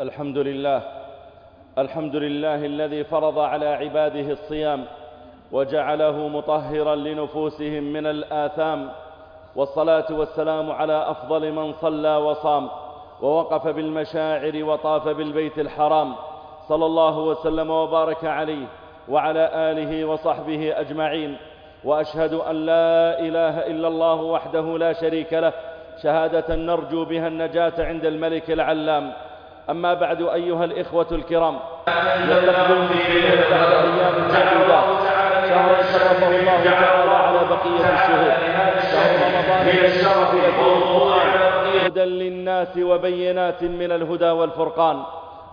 الحمد لله الحمد لله الذي فرض على عباده الصيام وجعله مطهرا لنفوسهم من الآثام والصلاة والسلام على أفضل من صلى وصام ووقف بالمشاعر وطاف بالبيت الحرام صلى الله وسلم وبارك عليه وعلى آله وصحبه أجمعين وأشهد أن لا إله إلا الله وحده لا شريك له شهادة نرجو بها النجاة عند الملك العلام أما بعد أيها الإخوة الكرام يستقبل في بعد أيام معدودات شهر شرفه الله تعالى على بقية الشهور. شهر رمضان الشرف هدى للناس وبينات من الهدى والفرقان.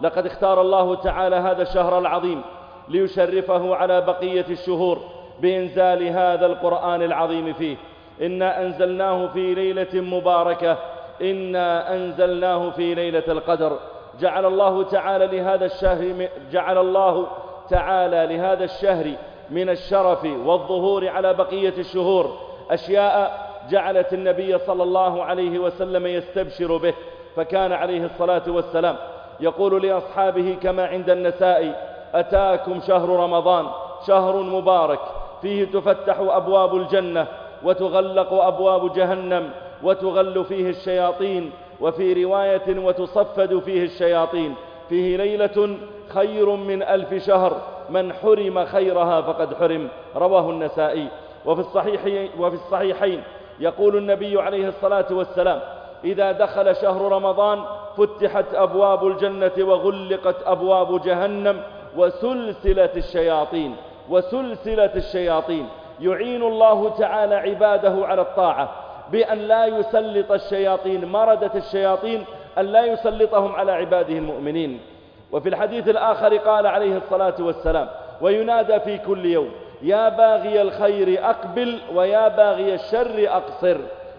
لقد اختار الله تعالى هذا الشهر العظيم ليشرفه على بقية الشهور بإنزال هذا القرآن العظيم فيه. إنا أنزلناه في ليلة مباركة. إنا أنزلناه في ليلة القدر. جعل الله تعالى لهذا الشهر جعل الله تعالى لهذا الشهر من الشرف والظهور على بقية الشهور. أشياء جعلت النبي صلى الله عليه وسلم يستبشر به فكان عليه الصلاة والسلام. يقول لأصحابه كما عند النساء أتاكم شهر رمضان شهر مبارك فيه تفتح أبواب الجنة وتغلق أبواب جهنم وتغل فيه الشياطين وفي رواية وتصفد فيه الشياطين فيه ليلة خير من ألف شهر من حرم خيرها فقد حرم رواه النسائي. وفي الصحيحين, وفي الصحيحين يقول النبي عليه الصلاة والسلام إذا دخل شهر رمضان فتحت أبواب الجنة وغلقت أبواب جهنم وسلسلة الشياطين وسلسلة الشياطين. يعين الله تعالى عباده على الطاعة بأن لا يسلط الشياطين مردة الشياطين أن لا يسلطهم على عباده المؤمنين. وفي الحديث الآخر قال عليه الصلاة والسلام وينادى في كل يوم يا باغي الخير أقبل ويا باغي الشر أقصر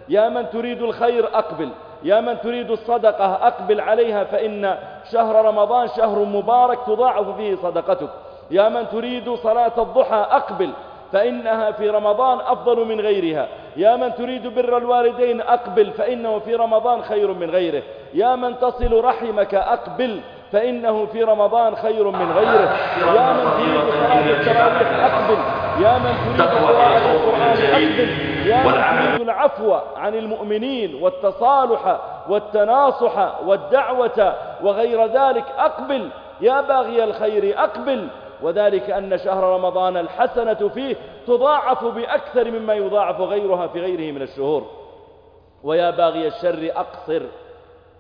يا من تريد الخير أقبل يا من تريد الصدقة أقبل عليها فإن شهر رمضان شهر مبارك تضاعف فيه صدقتك يا من تريد صلاة الضحى أقبل فإنها في رمضان أفضل من غيرها يا من تريد بر الوالدين أقبل فإنه في رمضان خير من غيره. يا من تصل رحمك أقبل فإنه في رمضان خير من غيره. يا من تريد صلاة التراويح أقبل. يا من تريد قراءة القرآن أقبل. يا من تريد العفو عن المؤمنين والتصالح والتناصح والدعوة وغير ذلك أقبل. يا باغي الخير أقبل. وذلك أن شهر رمضان الحسنة فيه تضاعف بأكثر مما يضاعف غيرها في غيره من الشهور. ويا باغي الشر أقصر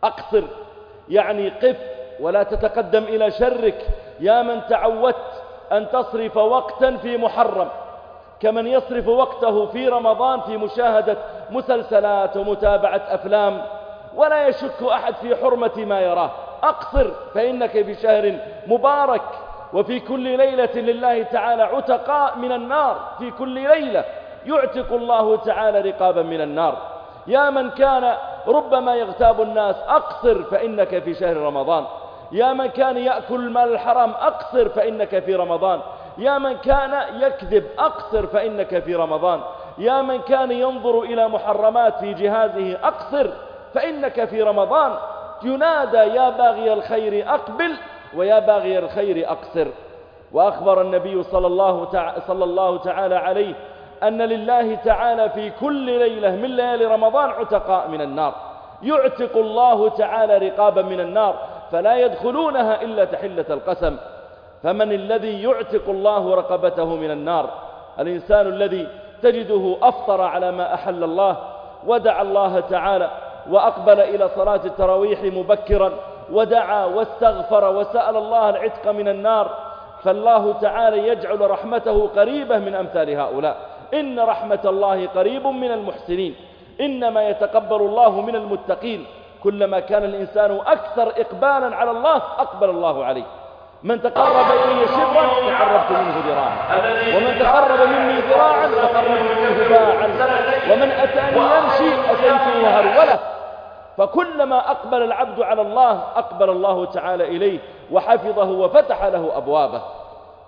أقصر. يعني قف ولا تتقدم إلى شرك. يا من تعودت أن تصرف وقتا في محرم كمن يصرف وقته في رمضان في مشاهدة مسلسلات ومتابعة أفلام. ولا يشك أحد في حرمة ما يراه. أقصر فإنك في شهر مبارك. وفي كل ليلة لله تعالى عتقاء من النار. في كل ليلة يعتق الله تعالى رقابا من النار. يا من كان ربما يغتاب الناس أقصر فإنك في شهر رمضان. يا من كان يأكل مال الحرام أقصر فإنك في رمضان. يا من كان يكذب أقصر فإنك في رمضان. يا من كان ينظر إلى محرمات في جهازه أقصر فإنك في رمضان. ينادى يا باغي الخير أقبل ويا باغي الخير أقصر. وأخبر النبي صلى الله, تعالى صلى الله تعالى عليه أن لله تعالى في كل ليلة من ليالي رمضان عتقاء من النار. يعتق الله تعالى رقابا من النار فلا يدخلونها إلا تحلة القسم. فمن الذي يعتق الله رقبته من النار؟ الإنسان الذي تجده أفطر على ما أحل الله ودعا الله تعالى وأقبل إلى صلاة التراويح مبكرا. ودعا واستغفر وسأل الله العتق من النار فالله تعالى يجعل رحمته قريبة من أمثال هؤلاء. إن رحمة الله قريب من المحسنين. إنما يتقبل الله من المتقين. كلما كان الإنسان أكثر إقبالا على الله أقبل الله عليه. من تقرب إلي شبرا تقربت منه ذراعا. ومن تقرب مني ذراعا تقربت منه باعا ومن أتاني يمشي أتيته هرولة. فكلما أقبل العبد على الله أقبل الله تعالى إليه وحفظه وفتح له أبوابه.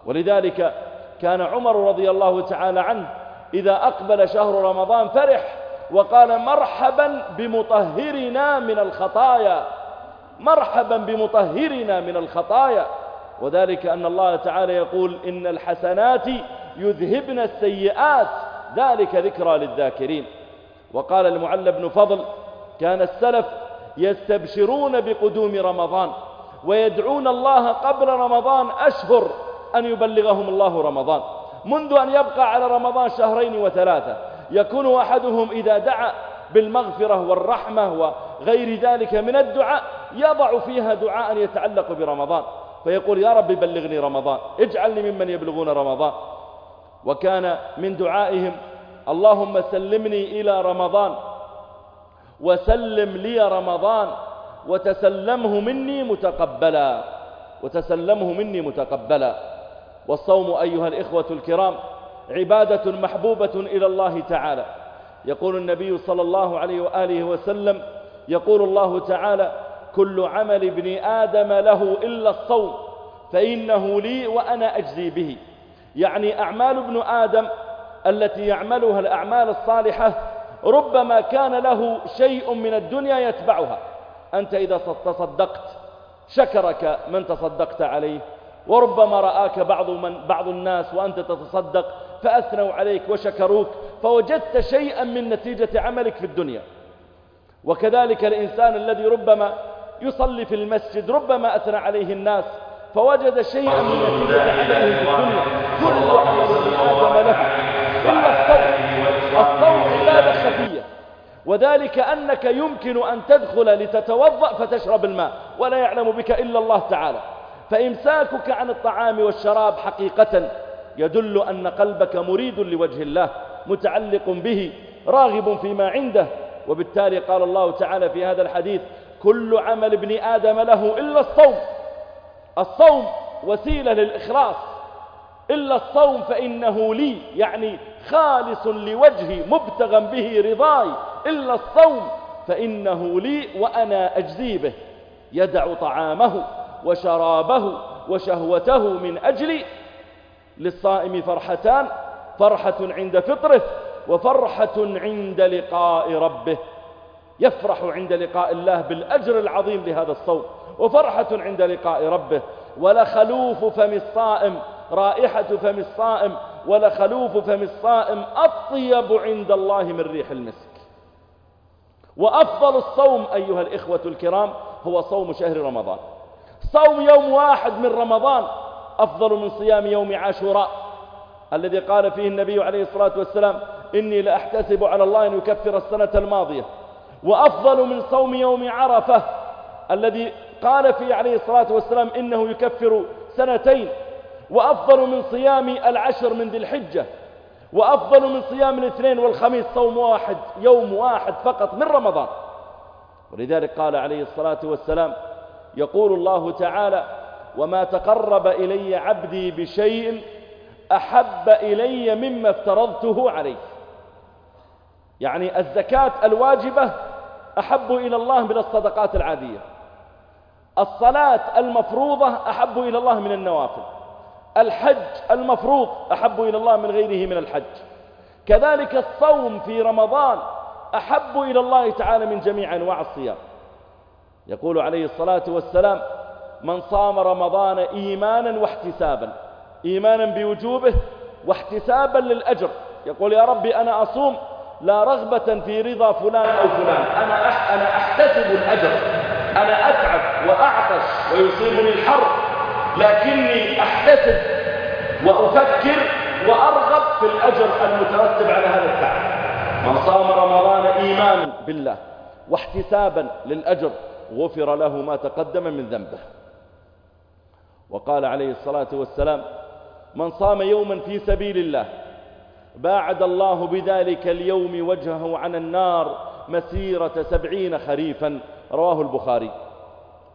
ولذلك كان عمر رضي الله تعالى عنه إذا أقبل شهر رمضان فرح وقال مرحبا بمطهرنا من الخطايا. مرحبا بمطهرنا من الخطايا. وذلك أن الله تعالى يقول إن الحسنات يذهبن السيئات. ذلك ذكرى للذاكرين. وقال المعلى بن فضل كان السلف يستبشرون بقدوم رمضان ويدعون الله قبل رمضان أشهر أن يبلغهم الله رمضان منذ أن يبقى على رمضان شهرين وثلاثة. يكون أحدهم إذا دعا بالمغفرة والرحمة وغير ذلك من الدعاء يضع فيها دعاء يتعلق برمضان. فيقول يا رب بلغني رمضان اجعلني ممن يبلغون رمضان. وكان من دعائهم اللهم سلمني إلى رمضان وسلم لي رمضان وتسلمه مني متقبلا وتسلمه مني متقبلا. والصوم أيها الإخوة الكرام عبادة محبوبة إلى الله تعالى. يقول النبي صلى الله عليه وآله وسلم يقول الله تعالى كل عمل ابن آدم له إلا الصوم فإنه لي وأنا أجزي به. يعني أعمال ابن آدم التي يعملها الأعمال الصالحة ربما كان له شيء من الدنيا يتبعها. أنت إذا تصدقت شكرك من تصدقت عليه وربما رآك بعض, من بعض الناس وأنت تتصدق فأثنوا عليك وشكروك فوجدت شيئا من نتيجة عملك في الدنيا. وكذلك الإنسان الذي ربما يصلي في المسجد ربما أثنى عليه الناس فوجد شيئا من نتيجة عمله في الدنيا. كل آدم له وذلك أنك يمكن أن تدخل لتتوضأ فتشرب الماء ولا يعلم بك إلا الله تعالى. فإمساكك عن الطعام والشراب حقيقة يدل أن قلبك مريد لوجه الله متعلق به راغب فيما عنده. وبالتالي قال الله تعالى في هذا الحديث كل عمل ابن آدم له إلا الصوم. الصوم وسيلة للإخلاص. إلا الصوم فإنه لي يعني خالص لوجهي مبتغا به رضاي. إلا الصوم فإنه لي وأنا أجزي به. يدع طعامه وشرابه وشهوته من أجلي. للصائم فرحتان فرحة عند فطره وفرحة عند لقاء ربه. يفرح عند لقاء الله بالأجر العظيم لهذا الصوم وفرحة عند لقاء ربه. ولخلوف فم الصائم رائحة فم الصائم ولخلوف فم الصائم أطيب عند الله من ريح المسك. وأفضل الصوم أيها الإخوة الكرام هو صوم شهر رمضان. صوم يوم واحد من رمضان أفضل من صيام يوم عاشوراء الذي قال فيه النبي عليه الصلاة والسلام إني لأحتسب على الله أن يكفر السنة الماضية. وأفضل من صوم يوم عرفة الذي قال فيه عليه الصلاة والسلام إنه يكفر سنتين. وأفضل من صيام العشر من ذي الحجة وأفضل من صيام الاثنين والخميس صوم واحد يوم واحد فقط من رمضان. ولذلك قال عليه الصلاة والسلام يقول الله تعالى وما تقرب إلي عبدي بشيء أحب إلي مما افترضته عليه. يعني الزكاة الواجبة أحب إلى الله من الصدقات العادية. الصلاة المفروضة أحب إلى الله من النوافل. الحج المفروض أحب إلى الله من غيره من الحج. كذلك الصوم في رمضان أحب إلى الله تعالى من جميع أنواع الصيام. يقول عليه الصلاة والسلام من صام رمضان إيمانا واحتسابا. إيمانا بوجوبه واحتسابا للأجر. يقول يا ربي أنا أصوم لا رغبة في رضا فلان أو فلان. أنا أنا أحتسب الأجر. أنا أتعب وأعطش ويصيبني الحر لكني أحتسب وأفكر وأرغب في الأجر المترتب على هذا التعب. من صام رمضان إيمانا بالله واحتسابا للأجر غفر له ما تقدم من ذنبه. وقال عليه الصلاة والسلام من صام يوما في سبيل الله باعد الله بذلك اليوم وجهه عن النار مسيرة سبعين خريفا. رواه البخاري.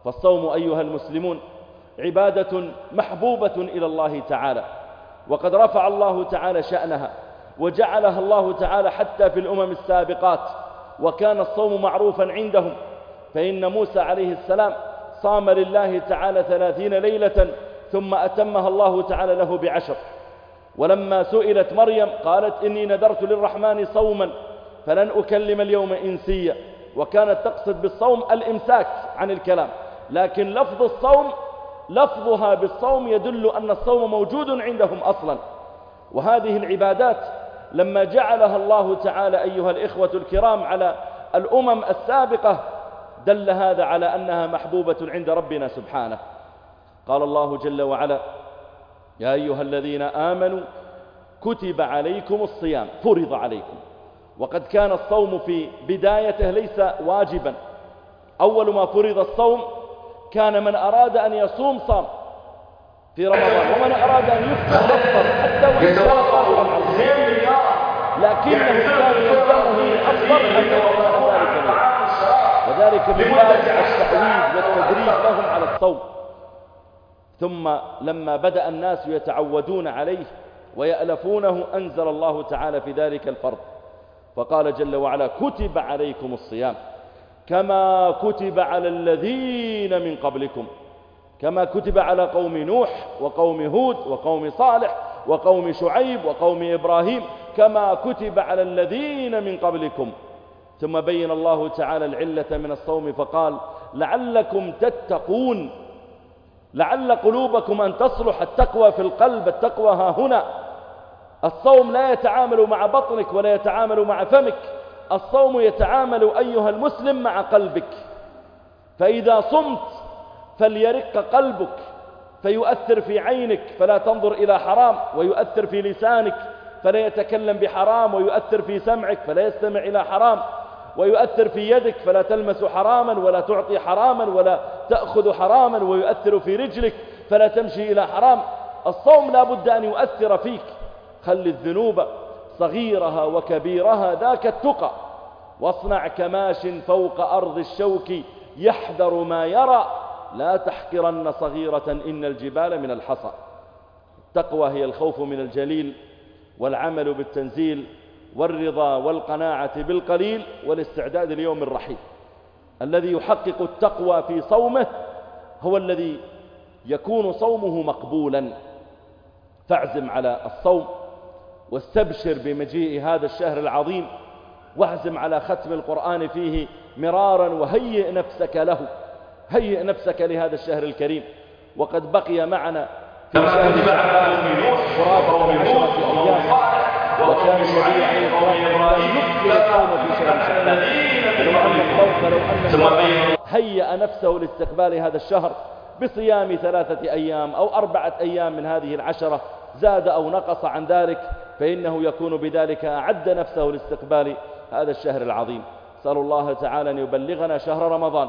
فالصوم أيها المسلمون عبادة محبوبة إلى الله تعالى. وقد رفع الله تعالى شأنها وجعلها الله تعالى حتى في الأمم السابقات وكان الصوم معروفا عندهم. فإن موسى عليه السلام صام لله تعالى ثلاثين ليلة ثم أتمها الله تعالى له بعشر. ولما سئلت مريم قالت إني نذرت للرحمن صوما فلن أكلم اليوم إنسيا. وكانت تقصد بالصوم الإمساك عن الكلام لكن لفظ الصوم لفظها بالصوم يدل أن الصوم موجود عندهم أصلا. وهذه العبادات لما جعلها الله تعالى أيها الإخوة الكرام على الأمم السابقة دل هذا على أنها محبوبة عند ربنا سبحانه. قال الله جل وعلا يا أيها الذين آمنوا كتب عليكم الصيام فرض عليكم. وقد كان الصوم في بدايته ليس واجبا. أول ما فرض الصوم كان من أراد أن يصوم صام في رمضان ومن أراد أن يفطر يفطر حتى وإن كان قادرا لكنه كان يلزمه أفضل أن يفطر ذلك وذلك من باب التعويض والتدريب لهم على الصوم. ثم لما بدأ الناس يتعودون عليه ويألفونه أنزل الله تعالى في ذلك الفرض. فقال جل وعلا كتب عليكم الصيام. كما كتب على الذين من قبلكم كما كتب على قوم نوح وقوم هود وقوم صالح وقوم شعيب وقوم إبراهيم كما كتب على الذين من قبلكم. ثم بين الله تعالى العلة من الصوم فقال لعلكم تتقون لعل قلوبكم أن تصلح التقوى في القلب التقوى ها هنا. الصوم لا يتعامل مع بطنك ولا يتعامل مع فمك. الصوم يتعامل أيها المسلم مع قلبك. فإذا صمت فليرق قلبك فيؤثر في عينك فلا تنظر إلى حرام ويؤثر في لسانك فلا يتكلم بحرام ويؤثر في سمعك فلا يستمع إلى حرام ويؤثر في يدك فلا تلمس حراما ولا تعطي حراما ولا تأخذ حراما ويؤثر في رجلك فلا تمشي إلى حرام. الصوم لا بد أن يؤثر فيك. خل الذنوب صغيرها وكبيرها ذاك التقى. واصنع كماش فوق أرض الشوك يحذر ما يرى. لا تحقرن صغيرة إن الجبال من الحصى. التقوى هي الخوف من الجليل والعمل بالتنزيل والرضا والقناعة بالقليل والاستعداد ليوم الرحيل. الذي يحقق التقوى في صومه هو الذي يكون صومه مقبولا. فاعزم على الصوم. واستبشر بمجيء هذا الشهر العظيم واعزم على ختم القرآن فيه مرارا وهيئ نفسك له هيئ نفسك لهذا الشهر الكريم. وقد بقي معنا في شهر قرابة عشرة أيام. وكان النبي عليه الصلاة والسلام يكثر الصوم في شهر شعبان لو أن الصوم لو أن هيأ نفسه لاستقبال هذا الشهر بصيام ثلاثة أيام أو أربعة أيام من هذه العشرة زاد أو نقص عن ذلك. فإنه يكون بذلك أعد نفسه لاستقبال هذا الشهر العظيم. أسأل الله تعالى أن يبلغنا شهر رمضان.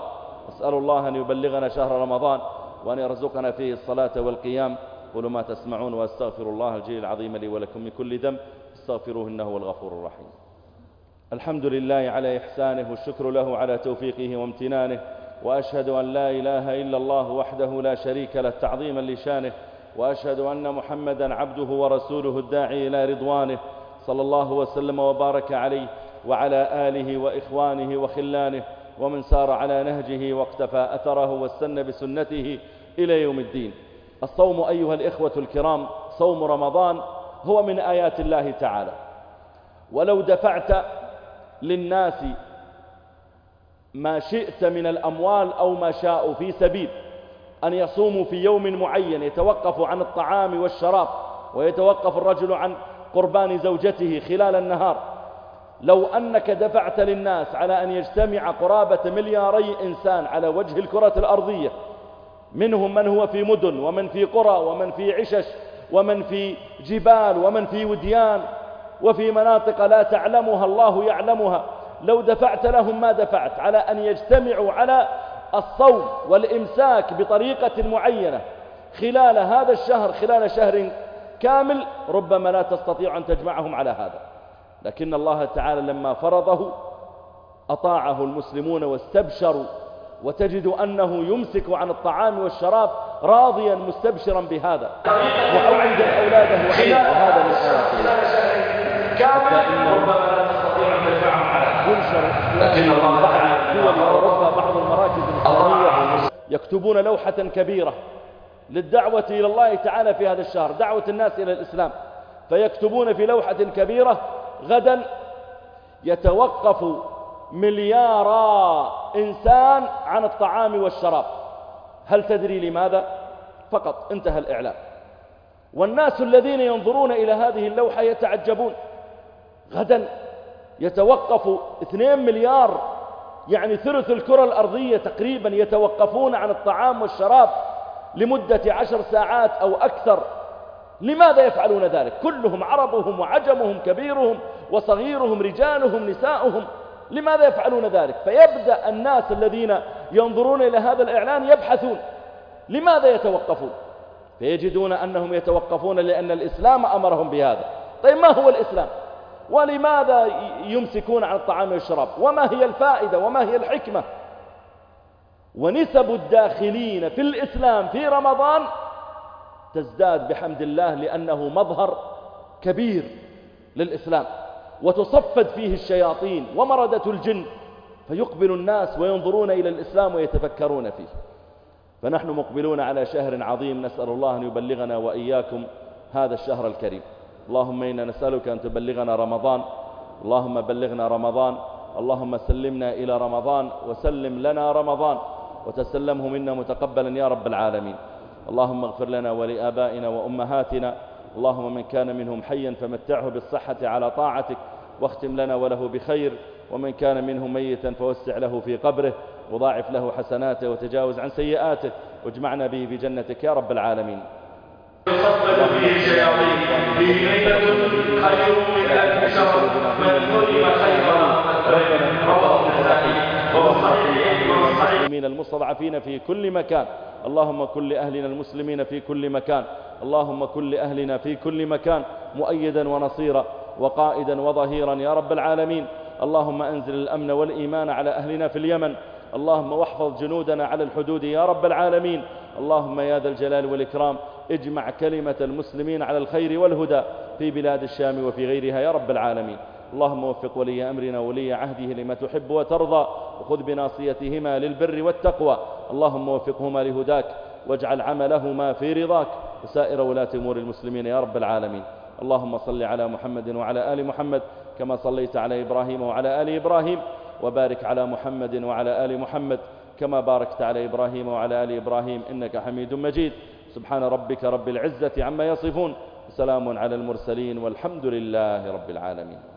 أسأل الله أن يبلغنا شهر رمضان وأن يرزقنا فيه الصلاة والقيام. قولوا ما تسمعون وأستغفر الله الجليل العظيم لي ولكم من كل ذنب. استغفروه إنه هو الغفور الرحيم. الحمد لله على إحسانه والشكر له على توفيقه وامتنانه. وأشهد أن لا إله إلا الله وحده لا شريك له تعظيما لشانه. وأشهد أن محمدا عبده ورسوله الداعي إلى رضوانه صلى الله وسلم وبارك عليه وعلى آله وإخوانه وخلانه ومن سار على نهجه واقتفى أثره واستنى بسنته إلى يوم الدين. الصوم أيها الإخوة الكرام صوم رمضان هو من آيات الله تعالى. ولو دفعت للناس ما شئت من الأموال أو ما شاءوا في سبيل أن يصوموا في يوم معين يتوقف عن الطعام والشراب ويتوقف الرجل عن قربان زوجته خلال النهار. لو أنك دفعت للناس على أن يجتمع قرابة ملياري إنسان على وجه الكرة الأرضية منهم من هو في مدن ومن في قرى ومن في عشش ومن في جبال ومن في وديان وفي مناطق لا تعلمها الله يعلمها. لو دفعت لهم ما دفعت على أن يجتمعوا على الصوم والإمساك بطريقة معينة خلال هذا الشهر خلال شهر كامل ربما لا تستطيع أن تجمعهم على هذا. لكن الله تعالى لما فرضه أطاعه المسلمون واستبشروا وتجد أنه يمسك عن الطعام والشراب راضيا مستبشرا بهذا. وعود أولاده عليه وهذا من آيات الله حتى إن ربما لا تستطيع أن تجمعهم على ينشر لكن الله بعض دول يكتبون لوحة كبيرة للدعوة إلى الله تعالى في هذا الشهر دعوة الناس إلى الإسلام. فيكتبون في لوحة كبيرة غدا يتوقف مليارا إنسان عن الطعام والشراب. هل تدري لماذا؟ فقط انتهى الإعلام. والناس الذين ينظرون إلى هذه اللوحة يتعجبون. غدا يتوقف اثنين مليار يعني ثلث الكرة الأرضية تقريبا يتوقفون عن الطعام والشراب لمدة عشر ساعات أو أكثر. لماذا يفعلون ذلك؟ كلهم عربهم وعجمهم كبيرهم وصغيرهم رجالهم نساؤهم. لماذا يفعلون ذلك؟ فيبدأ الناس الذين ينظرون إلى هذا الإعلان يبحثون. لماذا يتوقفون؟ فيجدون أنهم يتوقفون لأن الإسلام أمرهم بهذا. طيب ما هو الإسلام؟ ولماذا يمسكون عن الطعام والشراب؟ وما هي الفائدة؟ وما هي الحكمة؟ ونسب الداخلين في الإسلام في رمضان تزداد بحمد الله لأنه مظهر كبير للإسلام وتصفد فيه الشياطين ومردة الجن فيقبل الناس وينظرون إلى الإسلام ويتفكرون فيه. فنحن مقبلون على شهر عظيم نسأل الله أن يبلغنا وإياكم هذا الشهر الكريم. اللهم إنا نسألك أن تبلغنا رمضان. اللهم بلغنا رمضان. اللهم سلمنا إلى رمضان وسلم لنا رمضان. وتسلمه منا متقبلا يا رب العالمين. اللهم اغفر لنا ولآبائنا وأمهاتنا. اللهم من كان منهم حيا فمتعه بالصحة على طاعتك واختم لنا وله بخير. ومن كان منهم ميتا فوسع له في قبره. وضاعف له حسناته وتجاوز عن سيئاته. واجمعنا به بجنتك يا رب العالمين. من المستضعفين في كل مكان. اللهم كن لأهلنا المسلمين في كل مكان. اللهم كن لأهلنا في كل مكان. مؤيدا ونصيرا وقائدا وظهيرا يا رب العالمين. اللهم أنزل الأمن والإيمان على أهلنا في اليمن. اللهم واحفظ جنودنا على الحدود يا رب العالمين. اللهم يا ذا الجلال والإكرام اجمع كلمة المسلمين على الخير والهدى في بلاد الشام وفي غيرها يا رب العالمين. اللهم وفق ولي أمرنا ولي عهده لما تحب وترضى وخذ بناصيتهما للبر والتقوى. اللهم وفقهما لهداك واجعل عملهما في رضاك. وسائر ولاة أمور المسلمين يا رب العالمين. اللهم صل على محمد وعلى آل محمد كما صليت على إبراهيم وعلى آل إبراهيم وبارك على محمد وعلى آل محمد. كما باركت على إبراهيم وعلى آل إبراهيم إنك حميد مجيد. سبحان ربك رب العزة عما يصفون. سلام على المرسلين والحمد لله رب العالمين.